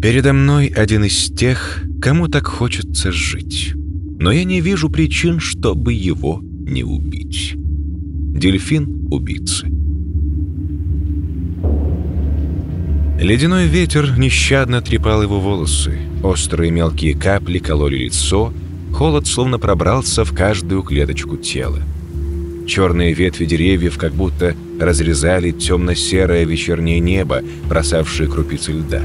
Передо мной один из тех, кому так хочется жить. Но я не вижу причин, чтобы его не убить. Дельфин — убийца. Ледяной ветер нещадно трепал его волосы. Острые мелкие капли кололи лицо. Холод словно пробрался в каждую клеточку тела. Черные ветви деревьев как будто разрезали темно-серое вечернее небо, бросавшее крупицы льда.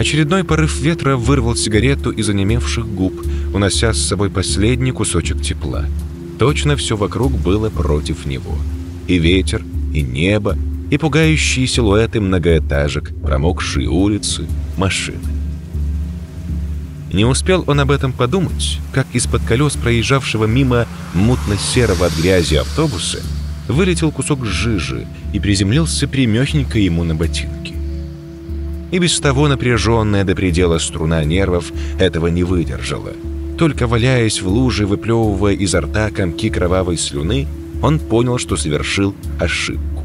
Очередной порыв ветра вырвал сигарету из онемевших губ, унося с собой последний кусочек тепла. Точно все вокруг было против него. И ветер, и небо, и пугающие силуэты многоэтажек, промокшие улицы, машины. Не успел он об этом подумать, как из-под колес проезжавшего мимо мутно-серого от грязи автобуса вылетел кусок жижи и приземлился примехенько ему на ботинки. И без того напряженная до предела струна нервов этого не выдержала. Только валяясь в луже, выплевывая изо рта комки кровавой слюны, он понял, что совершил ошибку.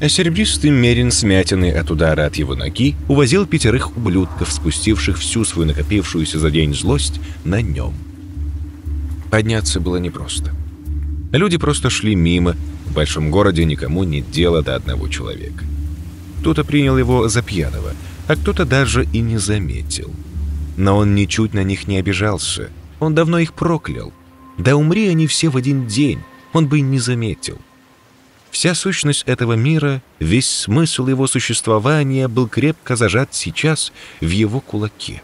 А серебристый мерин, смятенный от удара от его ноги, увозил пятерых ублюдков, спустивших всю свою накопившуюся за день злость на нем. Подняться было непросто. Люди просто шли мимо, в большом городе никому нет дела до одного человека. Кто-то принял его за пьяного, а кто-то даже и не заметил. Но он ничуть на них не обижался. Он давно их проклял. Да умри они все в один день, он бы и не заметил. Вся сущность этого мира, весь смысл его существования был крепко зажат сейчас в его кулаке.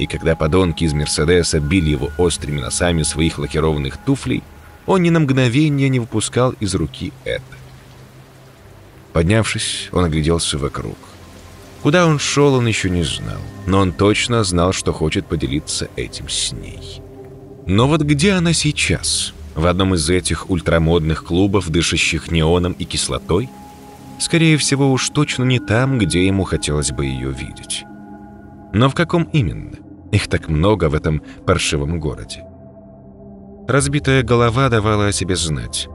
И когда подонки из Мерседеса били его острыми носами своих лакированных туфлей, он ни на мгновение не выпускал из руки это. Поднявшись, он огляделся вокруг. Куда он шел, он еще не знал, но он точно знал, что хочет поделиться этим с ней. Но вот где она сейчас? В одном из этих ультрамодных клубов, дышащих неоном и кислотой? Скорее всего, уж точно не там, где ему хотелось бы ее видеть. Но в каком именно? Их так много в этом паршивом городе. Разбитая голова давала о себе знать.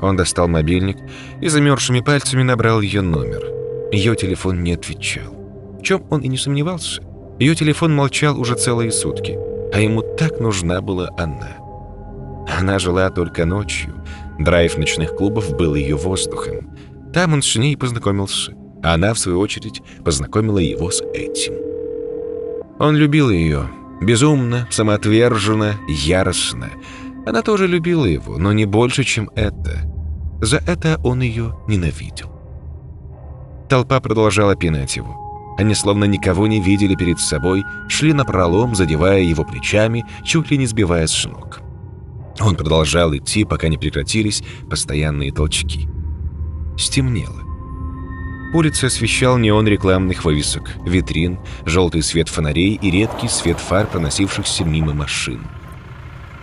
Он достал мобильник и замерзшими пальцами набрал ее номер. Ее телефон не отвечал. В чем он и не сомневался. Ее телефон молчал уже целые сутки, а ему так нужна была она. Она жила только ночью. Драйв ночных клубов был ее воздухом. Там он с ней познакомился, а она, в свою очередь, познакомила его с этим. Он любил ее, безумно, самоотверженно, яростно, она тоже любила его, но не больше, чем это. За это он ее ненавидел. Толпа продолжала пинать его. Они словно никого не видели перед собой, шли на пролом, задевая его плечами, чуть ли не сбивая с ног. Он продолжал идти, пока не прекратились постоянные толчки. Стемнело. Улица освещал неон рекламных вывесок, витрин, желтый свет фонарей и редкий свет фар, проносившихся мимо машин.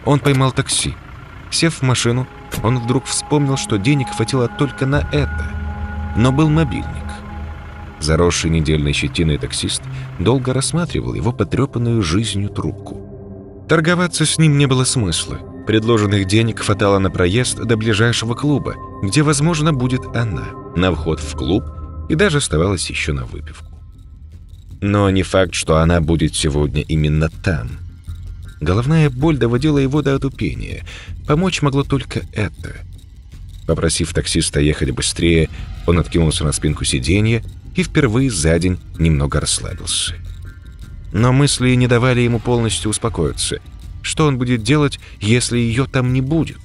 Он поймал такси. Сев в машину, он вдруг вспомнил, что денег хватило только на это. Но был мобильник. Заросший недельной щетиной таксист долго рассматривал его потрепанную жизнью трубку. Торговаться с ним не было смысла. Предложенных денег хватало на проезд до ближайшего клуба, где, возможно, будет она, на вход в клуб и даже оставалось еще на выпивку. Но не факт, что она будет сегодня именно там – Головная боль доводила его до отупения. Помочь могло только это. Попросив таксиста ехать быстрее, он откинулся на спинку сиденья и впервые за день немного расслабился. Но мысли не давали ему полностью успокоиться. Что он будет делать, если ее там не будет?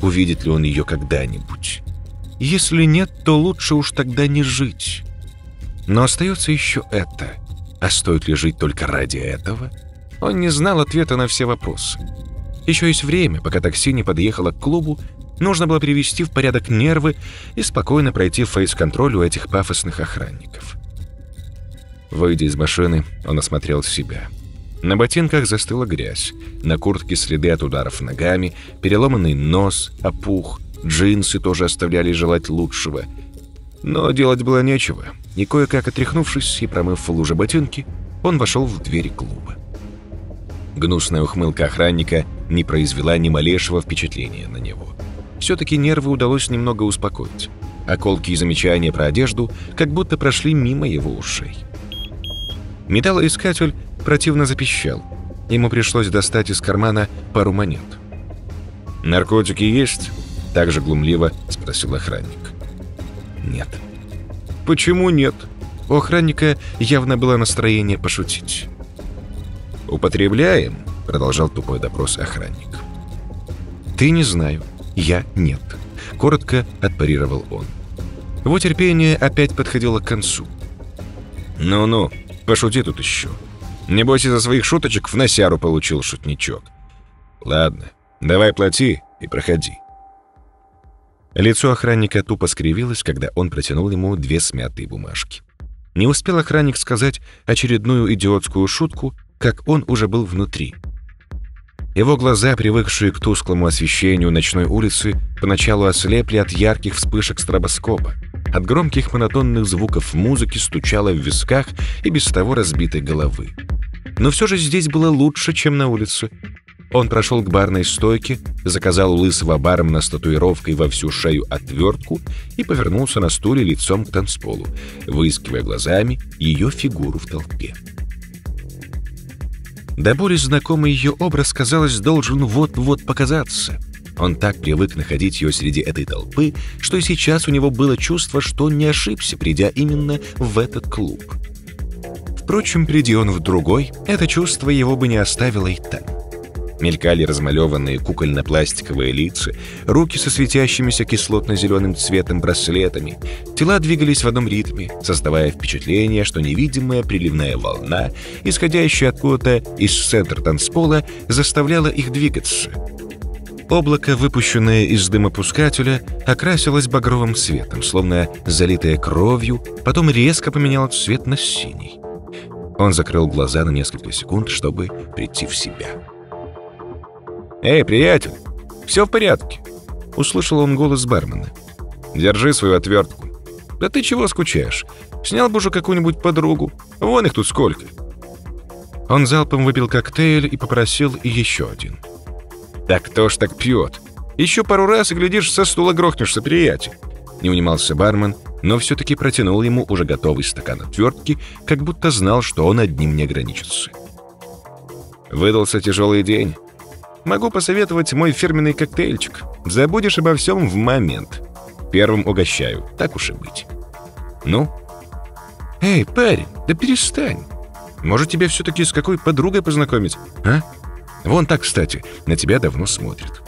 Увидит ли он ее когда-нибудь? Если нет, то лучше уж тогда не жить. Но остается еще это. А стоит ли жить только ради этого? — он не знал ответа на все вопросы. Еще есть время, пока такси не подъехало к клубу, нужно было привести в порядок нервы и спокойно пройти фейс-контроль у этих пафосных охранников. Выйдя из машины, он осмотрел себя. На ботинках застыла грязь, на куртке следы от ударов ногами, переломанный нос, опух, джинсы тоже оставляли желать лучшего. Но делать было нечего, и кое-как отряхнувшись и промыв в луже ботинки, он вошел в двери клуба. Гнусная ухмылка охранника не произвела ни малейшего впечатления на него. Все-таки нервы удалось немного успокоить. А колкие замечания про одежду как будто прошли мимо его ушей. Металлоискатель противно запищал. Ему пришлось достать из кармана пару монет. «Наркотики есть?» — также глумливо спросил охранник. «Нет». «Почему нет?» У охранника явно было настроение пошутить. «Употребляем?» — продолжал тупой допрос охранник. «Ты не знаю. Я нет», — коротко отпарировал он. Его терпение опять подходило к концу. «Ну-ну, пошути тут еще. Небось, из-за своих шуточек в носяру получил шутничок. Ладно, давай плати и проходи». Лицо охранника тупо скривилось, когда он протянул ему две смятые бумажки. Не успел охранник сказать очередную идиотскую шутку, как он уже был внутри. Его глаза, привыкшие к тусклому освещению ночной улицы, поначалу ослепли от ярких вспышек стробоскопа. От громких монотонных звуков музыки стучало в висках и без того разбитой головы. Но все же здесь было лучше, чем на улице. Он прошел к барной стойке, заказал у лысого бармена с татуировкой во всю шею отвертку и повернулся на стуле лицом к танцполу, выискивая глазами ее фигуру в толпе. До боли знакомый ее образ, казалось, должен вот-вот показаться. Он так привык находить ее среди этой толпы, что сейчас у него было чувство, что не ошибся, придя именно в этот клуб. Впрочем, приди он в другой, это чувство его бы не оставило и там. Мелькали размалеванные кукольно-пластиковые лица, руки со светящимися кислотно-зеленым цветом браслетами. Тела двигались в одном ритме, создавая впечатление, что невидимая приливная волна, исходящая откуда-то из центра танцпола, заставляла их двигаться. Облако, выпущенное из дымопускателя, окрасилось багровым цветом, словно залитое кровью, потом резко поменяло цвет на синий. Он закрыл глаза на несколько секунд, чтобы прийти в себя. «Эй, приятель, все в порядке?» Услышал он голос бармена. «Держи свою отвертку». «Да ты чего скучаешь? Снял бы уже какую-нибудь подругу. Вон их тут сколько». Он залпом выпил коктейль и попросил еще один. «Так кто ж так пьет? Еще пару раз и, глядишь, со стула грохнешься, приятель». Не унимался бармен, но все-таки протянул ему уже готовый стакан отвертки, как будто знал, что он одним не ограничится. Выдался тяжелый день. Могу посоветовать мой фирменный коктейльчик. Забудешь обо всем в момент. Первым угощаю, так уж и быть. Ну? Эй, парень, да перестань. Может, тебе все-таки с какой подругой познакомить, а? Вон так, кстати, на тебя давно смотрят.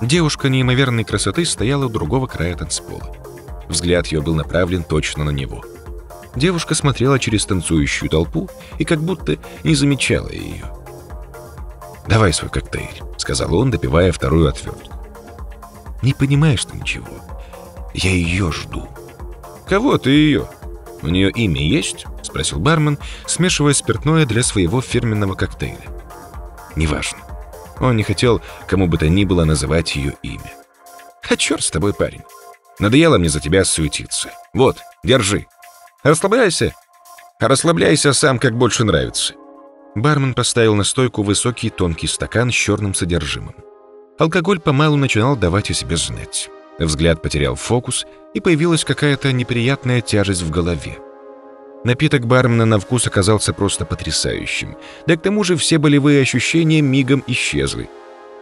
Девушка неимоверной красоты стояла у другого края танцпола. Взгляд ее был направлен точно на него. Девушка смотрела через танцующую толпу и как будто не замечала ее. «Давай свой коктейль», — сказал он, допивая вторую отвертку. «Не понимаешь ты ничего. Я ее жду». «Кого ты ее? У нее имя есть?» — спросил бармен, смешивая спиртное для своего фирменного коктейля. «Неважно». Он не хотел кому бы то ни было называть ее имя. «А черт с тобой, парень. Надоело мне за тебя суетиться. Вот, держи. Расслабляйся. Расслабляйся сам, как больше нравится. Бармен поставил на стойку высокий тонкий стакан с черным содержимым. Алкоголь помалу начинал давать о себе знать. Взгляд потерял фокус, и появилась какая-то неприятная тяжесть в голове. Напиток бармена на вкус оказался просто потрясающим. Да к тому же все болевые ощущения мигом исчезли.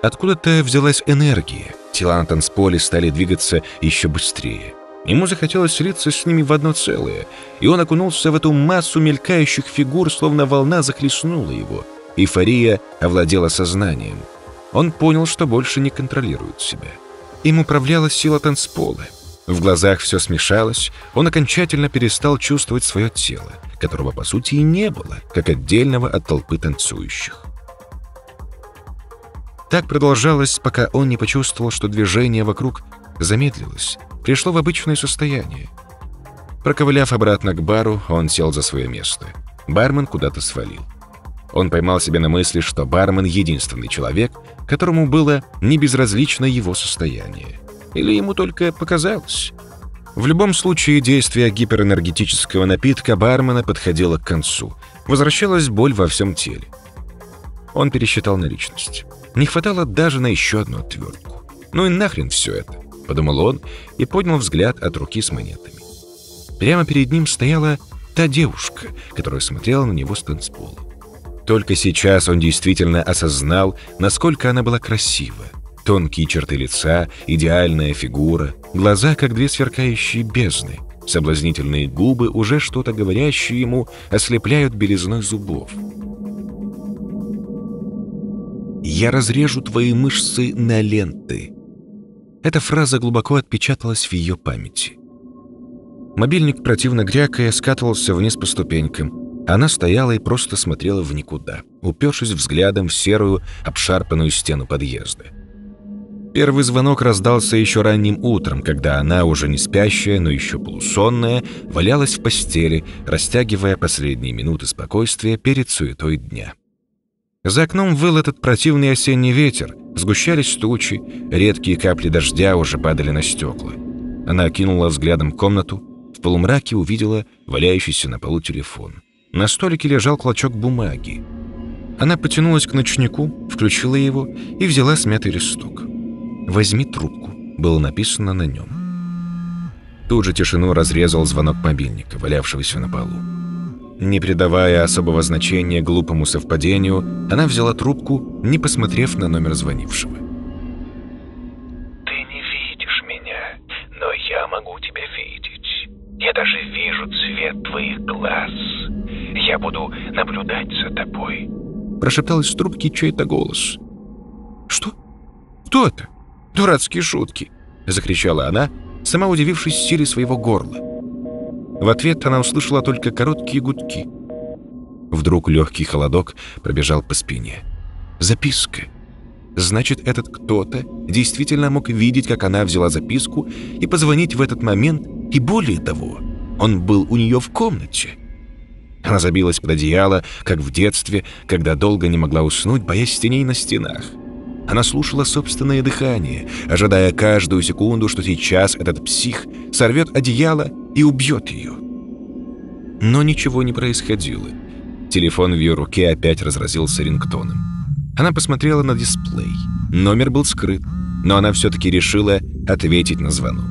Откуда-то взялась энергия. Тела на танцполе стали двигаться еще быстрее. Ему захотелось слиться с ними в одно целое, и он окунулся в эту массу мелькающих фигур, словно волна захлестнула его. Эйфория овладела сознанием. Он понял, что больше не контролирует себя. Им управляла сила танцпола. В глазах все смешалось, он окончательно перестал чувствовать свое тело, которого, по сути, и не было, как отдельного от толпы танцующих. Так продолжалось, пока он не почувствовал, что движение вокруг замедлилось, пришло в обычное состояние. Проковыляв обратно к бару, он сел за свое место. Бармен куда-то свалил. Он поймал себя на мысли, что бармен — единственный человек, которому было не безразлично его состояние. Или ему только показалось. В любом случае, действие гиперэнергетического напитка бармена подходило к концу. Возвращалась боль во всем теле. Он пересчитал наличность. Не хватало даже на еще одну отвертку. Ну и нахрен все это подумал он и поднял взгляд от руки с монетами. Прямо перед ним стояла Та девушка, которая смотрела на него с танцпола. Только сейчас он действительно осознал, насколько она была красива. Тонкие черты лица, идеальная фигура, глаза, как две сверкающие бездны. Соблазнительные губы, уже что-то говорящие ему, ослепляют белизной зубов. «Я разрежу твои мышцы на ленты». Эта фраза глубоко отпечаталась в ее памяти. Мобильник, противно грякая, скатывался вниз по ступенькам. Она стояла и просто смотрела в никуда, упершись взглядом в серую, обшарпанную стену подъезда. Первый звонок раздался еще ранним утром, когда она, уже не спящая, но еще полусонная, валялась в постели, растягивая последние минуты спокойствия перед суетой дня. За окном выл этот противный осенний ветер, сгущались тучи, редкие капли дождя уже падали на стекла. Она окинула взглядом комнату, в полумраке увидела валяющийся на полу телефон. На столике лежал клочок бумаги. Она потянулась к ночнику, включила его и взяла смятый листок. «Возьми трубку», было написано на нем. Тут же тишину разрезал звонок мобильника, валявшегося на полу. Не придавая особого значения глупому совпадению, она взяла трубку, не посмотрев на номер звонившего. «Ты не видишь меня, но я могу тебя видеть. Я даже вижу цвет твоих глаз. Я буду наблюдать за тобой», прошептал из трубки чей-то голос. «Что? Кто это? Дурацкие шутки!» закричала она, сама удивившись силе своего горла. В ответ она услышала только короткие гудки. Вдруг легкий холодок пробежал по спине. Записка. Значит, этот кто-то действительно мог видеть, как она взяла записку и позвонить в этот момент, и более того, он был у нее в комнате. Она забилась под одеяло, как в детстве, когда долго не могла уснуть, боясь теней на стенах. Она слушала собственное дыхание, ожидая каждую секунду, что сейчас этот псих сорвет одеяло и убьет ее. Но ничего не происходило. Телефон в ее руке опять разразился рингтоном. Она посмотрела на дисплей. Номер был скрыт, но она все-таки решила ответить на звонок.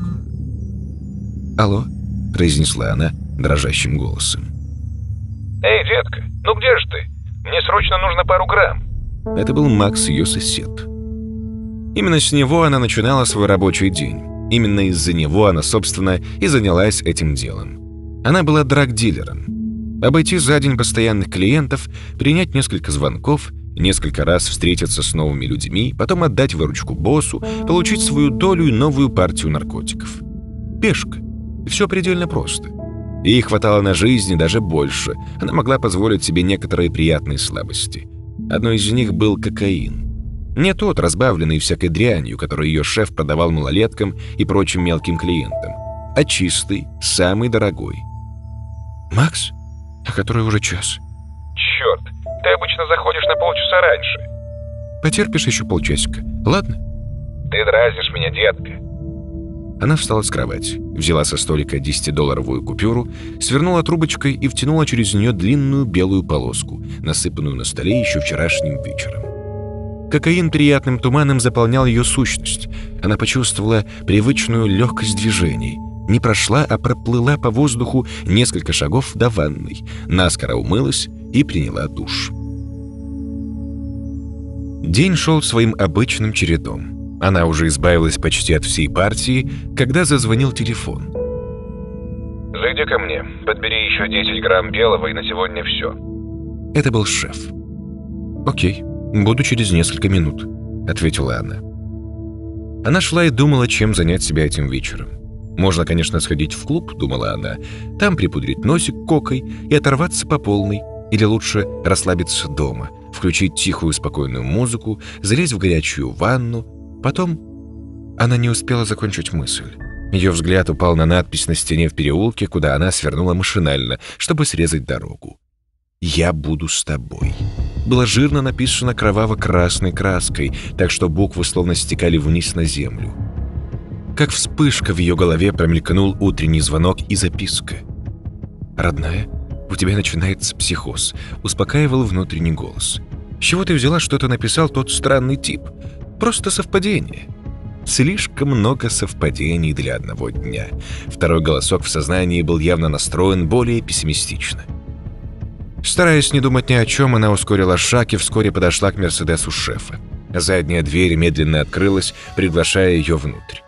«Алло?» — произнесла она дрожащим голосом. «Эй, детка, ну где же ты? Мне срочно нужно пару грамм». Это был Макс, ее. Именно с него она начинала свой рабочий день. Именно из-за него она, собственно, и занялась этим делом. Она была драг-дилером. Обойти за день постоянных клиентов, принять несколько звонков, несколько раз встретиться с новыми людьми, потом отдать выручку боссу, получить свою долю и новую партию наркотиков. Пешка. Все предельно просто. Ей хватало на жизни даже больше. Она могла позволить себе некоторые приятные слабости. Одной из них был кокаин. Не тот, разбавленный всякой дрянью, которую ее шеф продавал малолеткам и прочим мелким клиентам, а чистый, самый дорогой. «Макс? А который уже час?» «Черт, ты обычно заходишь на полчаса раньше». «Потерпишь еще полчасика, ладно?» «Ты дразнишь меня, детка». Она встала с кровати, взяла со столика 10-долларовую купюру, свернула трубочкой и втянула через нее длинную белую полоску, насыпанную на столе еще вчерашним вечером. Кокаин приятным туманом заполнял ее сущность. Она почувствовала привычную легкость движений. Не прошла, а проплыла по воздуху несколько шагов до ванной, наскоро умылась и приняла душ. День шел своим обычным чередом. Она уже избавилась почти от всей партии, когда зазвонил телефон. «Зайди ко мне, подбери еще 10 грамм белого, и на сегодня все». Это был шеф. «Окей». «Буду через несколько минут», — ответила она. Она шла и думала, чем занять себя этим вечером. Можно, конечно, сходить в клуб, думала она, там припудрить носик кокой и оторваться по полной, или лучше расслабиться дома, включить тихую спокойную музыку, залезть в горячую ванну. Потом она не успела закончить мысль. Ее взгляд упал на надпись на стене в переулке, куда она свернула машинально, чтобы срезать дорогу. «Я буду с тобой» было жирно написано кроваво-красной краской, так что буквы словно стекали вниз на землю. Как вспышка в ее голове промелькнул утренний звонок и записка. «Родная, у тебя начинается психоз», — успокаивал внутренний голос. «С чего ты взяла, что это написал тот странный тип? Просто совпадение». Слишком много совпадений для одного дня. Второй голосок в сознании был явно настроен более пессимистично. Стараясь не думать ни о чем, она ускорила шаг и вскоре подошла к Мерседесу шефа. Задняя дверь медленно открылась, приглашая ее внутрь.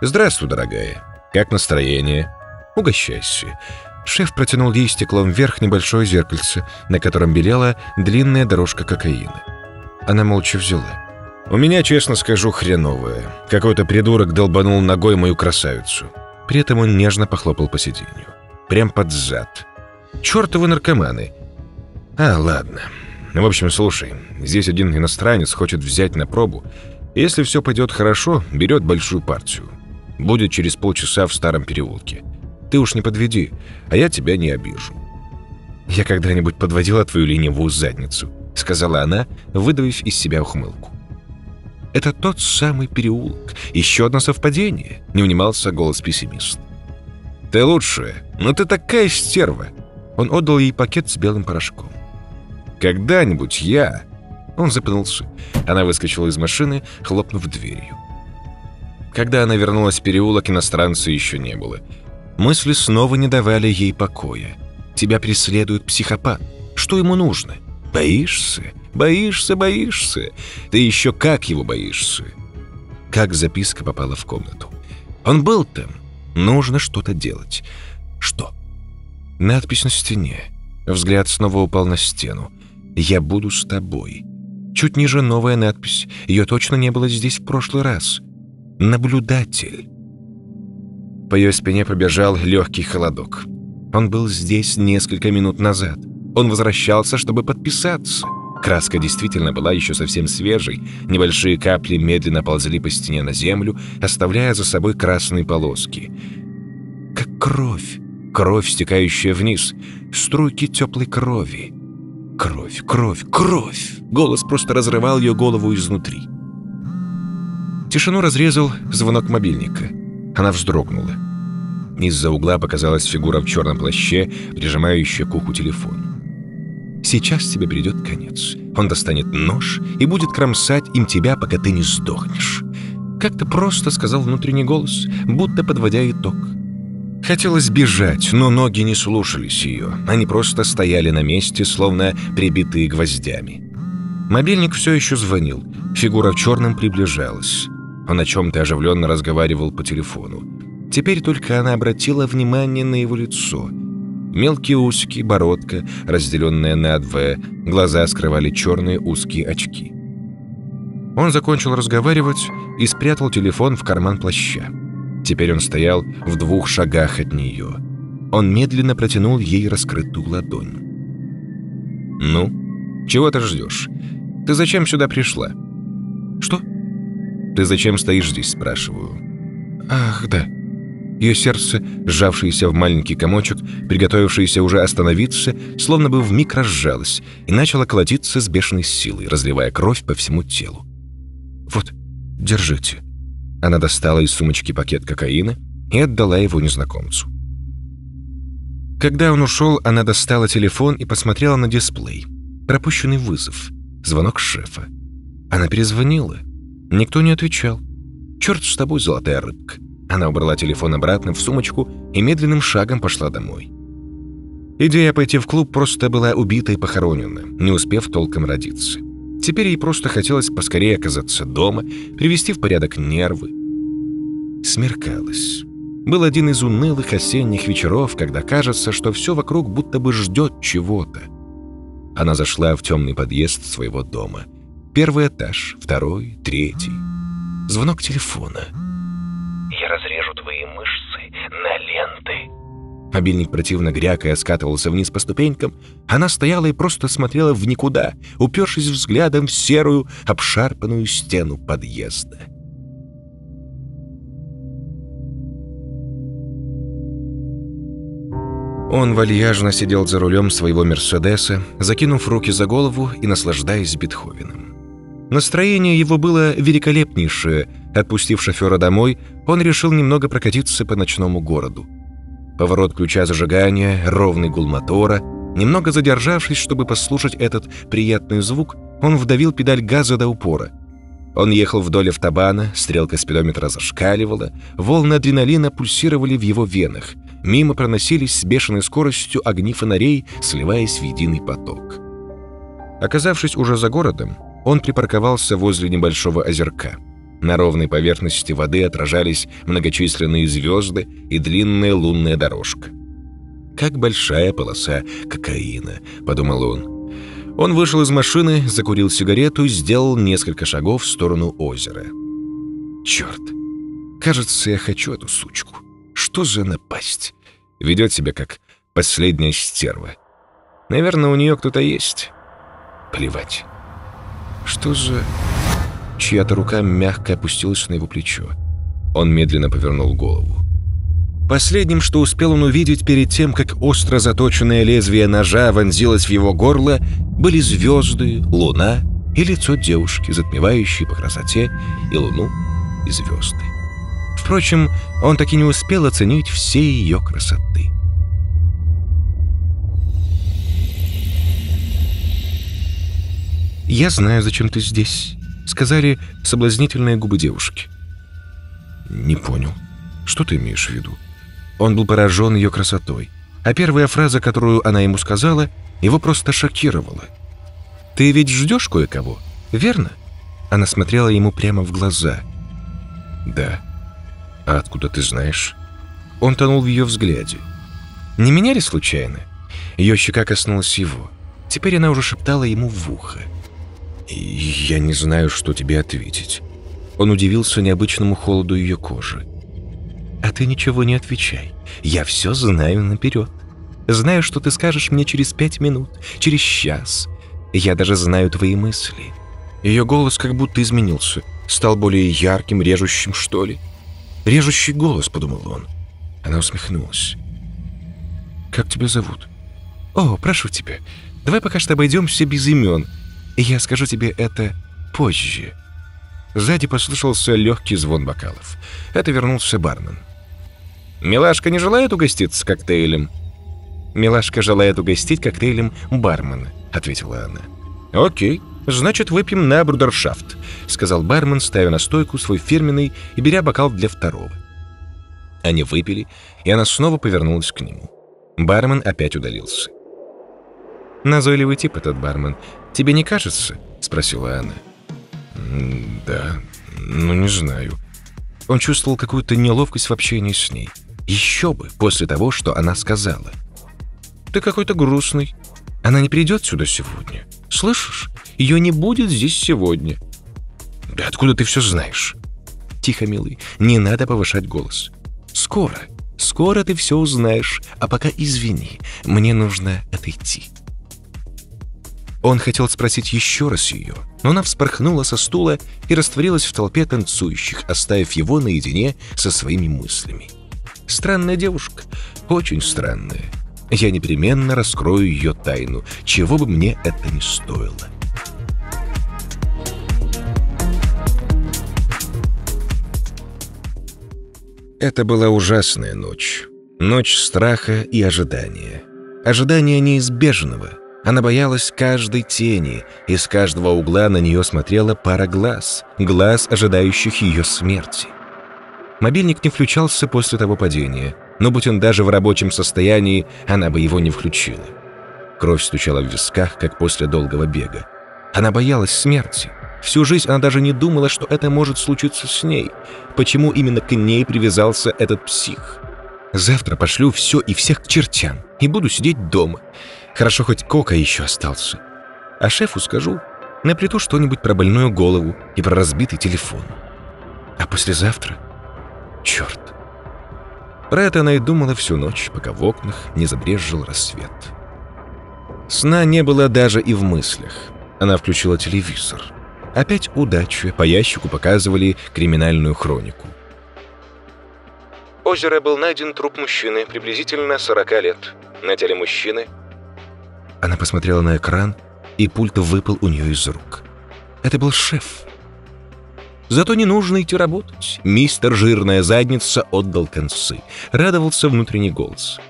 «Здравствуй, дорогая. Как настроение? Угощайся». Шеф протянул ей стеклом вверх небольшое зеркальце, на котором белела длинная дорожка кокаина. Она молча взяла. «У меня, честно скажу, хреновое. Какой-то придурок долбанул ногой мою красавицу». При этом он нежно похлопал по сиденью. Прям под зад. «Чёртовы наркоманы!» «А, ладно. В общем, слушай, здесь один иностранец хочет взять на пробу. Если все пойдет хорошо, берет большую партию. Будет через полчаса в старом переулке. Ты уж не подведи, а я тебя не обижу». «Я когда-нибудь подводила твою ленивую задницу», — сказала она, выдавив из себя ухмылку. «Это тот самый переулок. Еще одно совпадение», — не унимался голос пессимиста. «Ты лучшая, но ты такая стерва!» Он отдал ей пакет с белым порошком. «Когда-нибудь я...» Он запнулся. Она выскочила из машины, хлопнув дверью. Когда она вернулась в переулок, иностранца еще не было. Мысли снова не давали ей покоя. «Тебя преследует психопат. Что ему нужно? Боишься? Боишься, боишься. Ты еще как его боишься?» Как записка попала в комнату. Он был там. Нужно что-то делать. Что? Надпись на стене. Взгляд снова упал на стену. «Я буду с тобой». Чуть ниже новая надпись. Ее точно не было здесь в прошлый раз. «Наблюдатель». По ее спине побежал легкий холодок. Он был здесь несколько минут назад. Он возвращался, чтобы подписаться. Краска действительно была еще совсем свежей. Небольшие капли медленно ползли по стене на землю, оставляя за собой красные полоски. Как кровь. Кровь, стекающая вниз. Струйки теплой крови. Кровь, кровь, кровь! Голос просто разрывал ее голову изнутри. Тишину разрезал звонок мобильника. Она вздрогнула. Из-за угла показалась фигура в черном плаще, прижимающая к уху телефон. Сейчас тебе придет конец. Он достанет нож и будет кромсать им тебя, пока ты не сдохнешь. Как-то просто сказал внутренний голос, будто подводя итог. Хотелось бежать, но ноги не слушались ее. Они просто стояли на месте, словно прибитые гвоздями. Мобильник все еще звонил. Фигура в черном приближалась. Он о чем-то оживленно разговаривал по телефону. Теперь только она обратила внимание на его лицо. Мелкие усики, бородка, разделенная на две, глаза скрывали черные узкие очки. Он закончил разговаривать и спрятал телефон в карман плаща. Теперь он стоял в двух шагах от нее. Он медленно протянул ей раскрытую ладонь. «Ну, чего ты ждешь? Ты зачем сюда пришла?» «Что?» «Ты зачем стоишь здесь?» – спрашиваю. «Ах, да». Ее сердце, сжавшееся в маленький комочек, приготовившееся уже остановиться, словно бы вмиг разжалось и начало колотиться с бешеной силой, разливая кровь по всему телу. «Вот, держите». Она достала из сумочки пакет кокаина и отдала его незнакомцу. Когда он ушел, она достала телефон и посмотрела на дисплей. Пропущенный вызов. Звонок шефа. Она перезвонила. Никто не отвечал. «Черт с тобой, золотая рыбка». Она убрала телефон обратно в сумочку и медленным шагом пошла домой. Идея пойти в клуб просто была убита и похоронена, не успев толком родиться. Теперь ей просто хотелось поскорее оказаться дома, привести в порядок нервы. Смеркалось. Был один из унылых осенних вечеров, когда кажется, что все вокруг будто бы ждет чего-то. Она зашла в темный подъезд своего дома. Первый этаж, второй, третий. Звонок телефона. Разрежу твои мышцы на ленты. Мобильник противно грякая скатывался вниз по ступенькам. Она стояла и просто смотрела в никуда, упершись взглядом в серую, обшарпанную стену подъезда. Он вальяжно сидел за рулем своего «Мерседеса», закинув руки за голову и наслаждаясь Бетховеном. Настроение его было великолепнейшее. Отпустив шофера домой, он решил немного прокатиться по ночному городу. Поворот ключа зажигания, ровный гул мотора. Немного задержавшись, чтобы послушать этот приятный звук, он вдавил педаль газа до упора. Он ехал вдоль автобана, стрелка спидометра зашкаливала, волны адреналина пульсировали в его венах. Мимо проносились с бешеной скоростью огни фонарей, сливаясь в единый поток. Оказавшись уже за городом, он припарковался возле небольшого озерка. На ровной поверхности воды отражались многочисленные звезды и длинная лунная дорожка. «Как большая полоса кокаина», — подумал он. Он вышел из машины, закурил сигарету и сделал несколько шагов в сторону озера. «Черт! Кажется, я хочу эту сучку. Что за напасть? Ведет себя как последняя стерва. Наверное, у нее кто-то есть. Плевать. Что за...» Чья-то рука мягко опустилась на его плечо. Он медленно повернул голову. Последним, что успел он увидеть перед тем, как остро заточенное лезвие ножа вонзилось в его горло, были звезды, луна и лицо девушки, затмевающей по красоте и луну, и звезды. Впрочем, он так и не успел оценить все ее красоты. «Я знаю, зачем ты здесь», — сказали соблазнительные губы девушки. «Не понял. Что ты имеешь в виду?» Он был поражен ее красотой. А первая фраза, которую она ему сказала, его просто шокировала. «Ты ведь ждешь кое-кого, верно?» Она смотрела ему прямо в глаза. «Да. А откуда ты знаешь?» Он тонул в ее взгляде. «Не меня ли случайно?» Ее щека коснулась его. Теперь она уже шептала ему в ухо. «Я не знаю, что тебе ответить». Он удивился необычному холоду ее кожи. А ты ничего не отвечай. Я все знаю наперед. Знаю, что ты скажешь мне через пять минут, через час. Я даже знаю твои мысли». Ее голос как будто изменился. Стал более ярким, режущим, что ли. «Режущий голос», — подумал он. Она усмехнулась. «Как тебя зовут?» «О, прошу тебя, давай пока что обойдемся без имен. Я скажу тебе это позже». Сзади послышался легкий звон бокалов. Это вернулся бармен. «Милашка не желает угоститься коктейлем?» «Милашка желает угостить коктейлем бармена», — ответила она. «Окей, значит, выпьем на брудершафт», — сказал бармен, ставя на стойку свой фирменный и беря бокал для второго. Они выпили, и она снова повернулась к нему. Бармен опять удалился. «Назойливый тип этот бармен. Тебе не кажется?» — спросила она. «Да, ну не знаю». Он чувствовал какую-то неловкость в общении с ней. Еще бы, после того, что она сказала. «Ты какой-то грустный. Она не придет сюда сегодня. Слышишь? Ее не будет здесь сегодня». «Да откуда ты все знаешь?» «Тихо, милый, не надо повышать голос. Скоро, скоро ты все узнаешь, а пока извини, мне нужно отойти». Он хотел спросить еще раз ее, но она вспорхнула со стула и растворилась в толпе танцующих, оставив его наедине со своими мыслями. Странная девушка, очень странная. Я непременно раскрою ее тайну, чего бы мне это ни стоило. Это была ужасная ночь. Ночь страха и ожидания. Ожидание неизбежного. Она боялась каждой тени, и с каждого угла на нее смотрела пара глаз, глаз, ожидающих ее смерти. Мобильник не включался после того падения, но будь он даже в рабочем состоянии, она бы его не включила. Кровь стучала в висках, как после долгого бега. Она боялась смерти. Всю жизнь она даже не думала, что это может случиться с ней. Почему именно к ней привязался этот псих? Завтра пошлю все и всех к чертям и буду сидеть дома. Хорошо, хоть Кока еще остался. А шефу скажу, наплету что-нибудь про больную голову и про разбитый телефон. А послезавтра Черт. Про это она и думала всю ночь, пока в окнах не забрезжил рассвет. Сна не было даже и в мыслях. Она включила телевизор. Опять удача, по ящику показывали криминальную хронику. Озеро был найден труп мужчины, приблизительно 40 лет. На теле мужчины... Она посмотрела на экран, и пульт выпал у нее из рук. Это был шеф. Зато не нужно идти работать. Мистер Жирная Задница отдал концы. Радовался внутренний голос.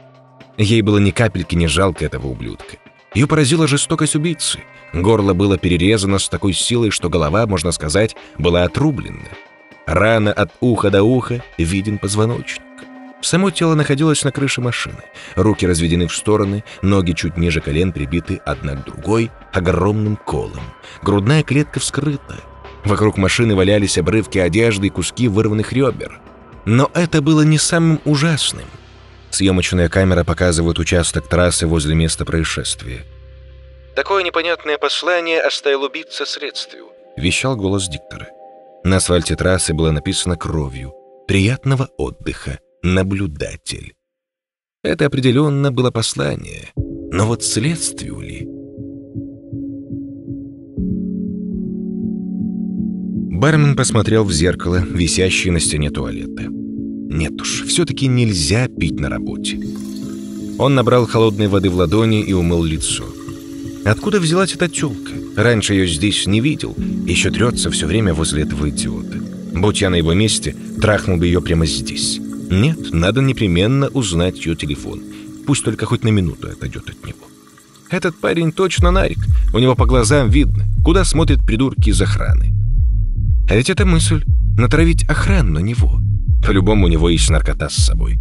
Ей было ни капельки не жалко этого ублюдка. Ее поразила жестокость убийцы. Горло было перерезано с такой силой, что голова, можно сказать, была отрублена. Рана от уха до уха виден позвоночник. Само тело находилось на крыше машины. Руки разведены в стороны, ноги чуть ниже колен прибиты одна к другой огромным колом. Грудная клетка вскрыта. Вокруг машины валялись обрывки одежды и куски вырванных ребер. Но это было не самым ужасным. Съемочная камера показывает участок трассы возле места происшествия. «Такое непонятное послание оставил убийца следствию», — вещал голос диктора. На асфальте трассы было написано кровью «Приятного отдыха, наблюдатель». Это определенно было послание, но вот следствию ли? Бармен посмотрел в зеркало, висящее на стене туалета. Нет уж, все-таки нельзя пить на работе. Он набрал холодной воды в ладони и умыл лицо. Откуда взялась эта тёлка? Раньше ее здесь не видел. Еще трется все время возле этого идиота. Будь я на его месте, трахнул бы ее прямо здесь. Нет, надо непременно узнать ее телефон. Пусть только хоть на минуту отойдет от него. Этот парень точно нарик. У него по глазам видно, куда смотрят придурки из охраны. А ведь это мысль — натравить охрану на него. По-любому у него есть наркота с собой.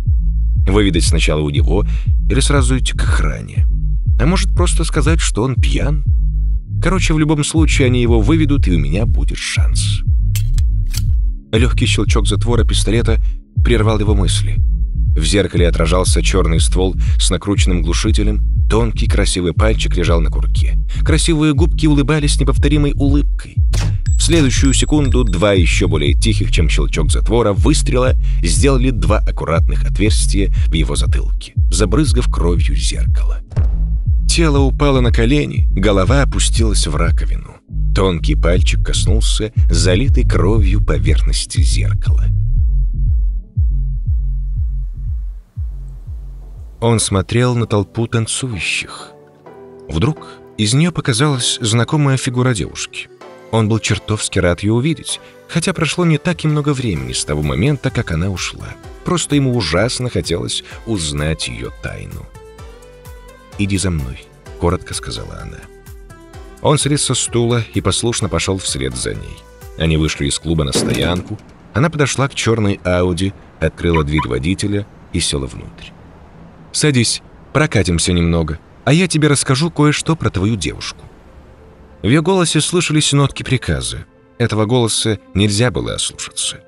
Выведать сначала у него или сразу идти к охране. А может просто сказать, что он пьян? Короче, в любом случае они его выведут, и у меня будет шанс. Легкий щелчок затвора пистолета прервал его мысли. В зеркале отражался черный ствол с накрученным глушителем, тонкий красивый пальчик лежал на курке. Красивые губки улыбались неповторимой улыбкой. В следующую секунду два еще более тихих, чем щелчок затвора, выстрела сделали два аккуратных отверстия в его затылке, забрызгав кровью зеркало. Тело упало на колени, голова опустилась в раковину. Тонкий пальчик коснулся залитой кровью поверхности зеркала. Он смотрел на толпу танцующих. Вдруг из нее показалась знакомая фигура девушки. Он был чертовски рад ее увидеть, хотя прошло не так и много времени с того момента, как она ушла. Просто ему ужасно хотелось узнать ее тайну. «Иди за мной», — коротко сказала она. Он слез со стула и послушно пошел вслед за ней. Они вышли из клуба на стоянку. Она подошла к черной Ауди, открыла дверь водителя и села внутрь. «Садись, прокатимся немного, а я тебе расскажу кое-что про твою девушку». В ее голосе слышались нотки приказа. Этого голоса нельзя было ослушаться.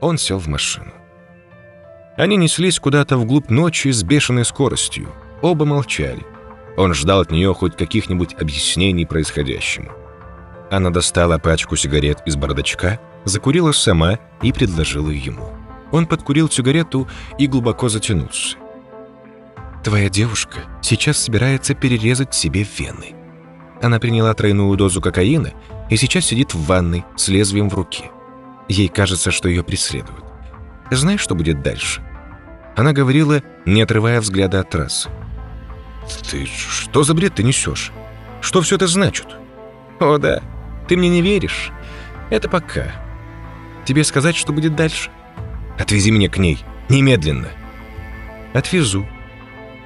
Он сел в машину. Они неслись куда-то вглубь ночи с бешеной скоростью. Оба молчали. Он ждал от нее хоть каких-нибудь объяснений происходящему. Она достала пачку сигарет из бардачка, закурила сама и предложила ему. Он подкурил сигарету и глубоко затянулся. «Твоя девушка сейчас собирается перерезать себе вены». Она приняла тройную дозу кокаина и сейчас сидит в ванной с лезвием в руке. Ей кажется, что ее преследуют. Знаешь, что будет дальше? Она говорила, не отрывая взгляда от трассы. «Ты что за бред ты несешь? Что все это значит?» «О да, ты мне не веришь. Это пока. Тебе сказать, что будет дальше? Отвези меня к ней, немедленно». «Отвезу.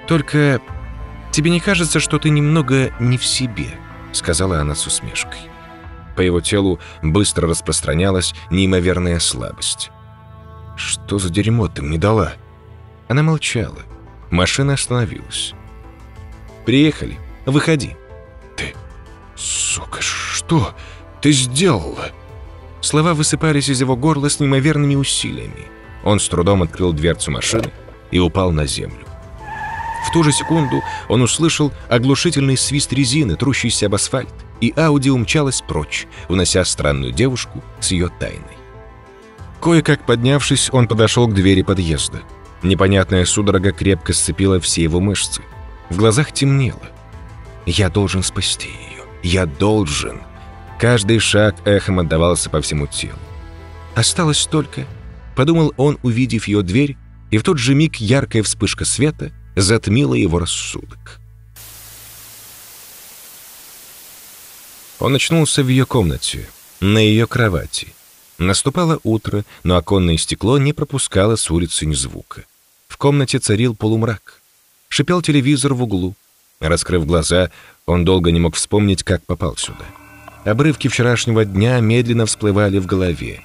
Только тебе не кажется, что ты немного не в себе?» сказала она с усмешкой. По его телу быстро распространялась неимоверная слабость. «Что за дерьмо ты мне дала?» Она молчала. Машина остановилась. «Приехали. Выходи». «Ты... сука, что ты сделала?» Слова высыпались из его горла с неимоверными усилиями. Он с трудом открыл дверцу машины и упал на землю. В ту же секунду он услышал оглушительный свист резины, трущийся об асфальт, и Ауди умчалась прочь, унося странную девушку с ее тайной. Кое-как поднявшись, он подошел к двери подъезда. Непонятная судорога крепко сцепила все его мышцы. В глазах темнело. «Я должен спасти ее. Я должен!» Каждый шаг эхом отдавался по всему телу. «Осталось только...» — подумал он, увидев ее дверь, и в тот же миг яркая вспышка света — затмило его рассудок. Он очнулся в ее комнате, на ее кровати. Наступало утро, но оконное стекло не пропускало с улицы ни звука. В комнате царил полумрак. Шипел телевизор в углу. Раскрыв глаза, Он долго не мог вспомнить, как попал сюда. Обрывки вчерашнего дня медленно всплывали в голове.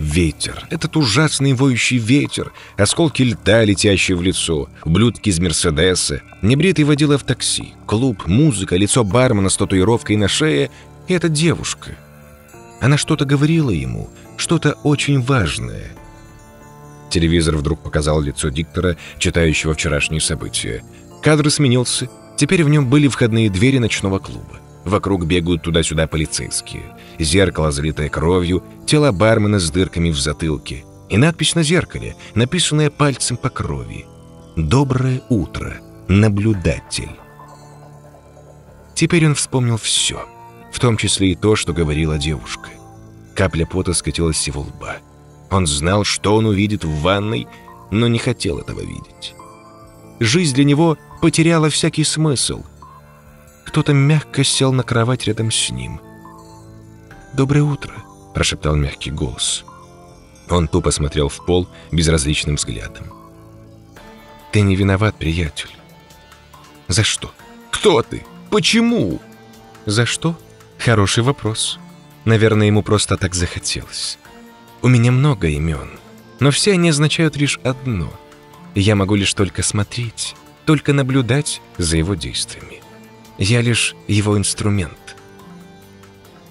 Ветер, этот ужасный воющий ветер, осколки льда, летящие в лицо, ублюдки из Мерседеса, небритый водила в такси, клуб, музыка, лицо бармена с татуировкой на шее и эта девушка. Она что-то говорила ему, что-то очень важное. Телевизор вдруг показал лицо диктора, читающего вчерашние события. Кадр сменился, теперь в нем были входные двери ночного клуба. Вокруг бегают туда-сюда полицейские. Зеркало, залитое кровью, тело бармена с дырками в затылке. И надпись на зеркале, написанная пальцем по крови. «Доброе утро, наблюдатель». Теперь он вспомнил все, в том числе и то, что говорила девушка. Капля пота скатилась с его лба. Он знал, что он увидит в ванной, но не хотел этого видеть. Жизнь для него потеряла всякий смысл — кто-то мягко сел на кровать рядом с ним. «Доброе утро», — прошептал мягкий голос. Он тупо смотрел в пол безразличным взглядом. «Ты не виноват, приятель». «За что? Кто ты? Почему?» «За что? Хороший вопрос. Наверное, ему просто так захотелось. У меня много имен, но все они означают лишь одно. Я могу лишь только смотреть, только наблюдать за его действиями. Я лишь его инструмент.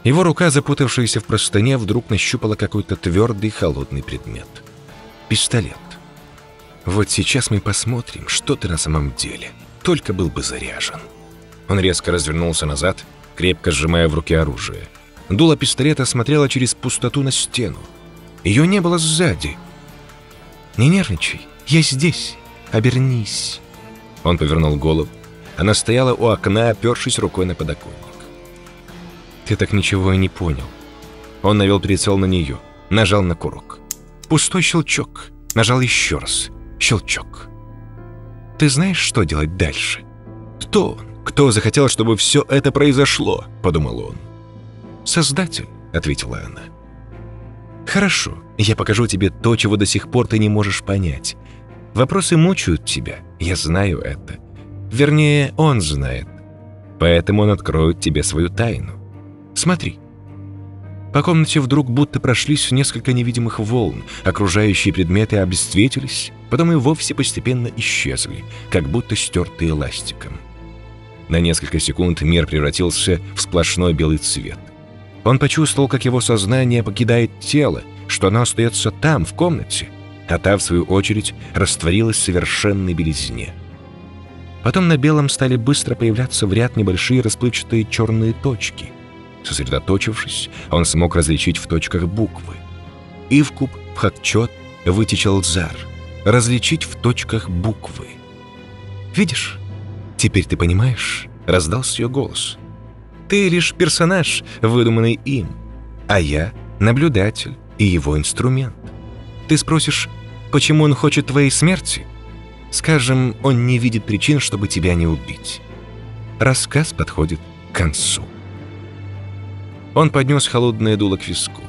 Его рука, запутавшаяся в простыне, вдруг нащупала какой-то твердый холодный предмет. Пистолет. Вот сейчас мы посмотрим, что ты на самом деле. Только был бы заряжен. Он резко развернулся назад, крепко сжимая в руке оружие. Дуло пистолета смотрело через пустоту на стену. Ее не было сзади. «Не нервничай, я здесь. Обернись». Он повернул голову. Она стояла у окна, опершись рукой на подоконник. «Ты так ничего и не понял». Он навел прицел на нее, нажал на курок. Пустой щелчок. Нажал еще раз. Щелчок. «Ты знаешь, что делать дальше?» «Кто он? Кто захотел, чтобы все это произошло?» — подумал он. «Создатель», — ответила она. «Хорошо, я покажу тебе то, чего до сих пор ты не можешь понять. Вопросы мучают тебя, я знаю это. Вернее, он знает. Поэтому он откроет тебе свою тайну. Смотри. По комнате вдруг будто прошлись несколько невидимых волн, окружающие предметы обесцветились, потом и вовсе постепенно исчезли, как будто стертые эластиком. На несколько секунд мир превратился в сплошной белый цвет. Он почувствовал, как его сознание покидает тело, что оно остается там, в комнате, а та, в свою очередь, растворилась в совершенной белизне. Потом на белом стали быстро появляться в ряд небольшие расплывчатые черные точки. Сосредоточившись, он смог различить в точках буквы. Ивкуб, Пхакчот, Вытечелзар. Различить в точках буквы. «Видишь? Теперь ты понимаешь?» — раздался ее голос. «Ты лишь персонаж, выдуманный им, а я — наблюдатель и его инструмент. Ты спросишь, почему он хочет твоей смерти?» Скажем, он не видит причин, чтобы тебя не убить. Рассказ подходит к концу. Он поднес холодное дуло к виску,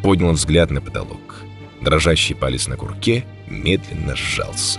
поднял взгляд на потолок. Дрожащий палец на курке медленно сжался.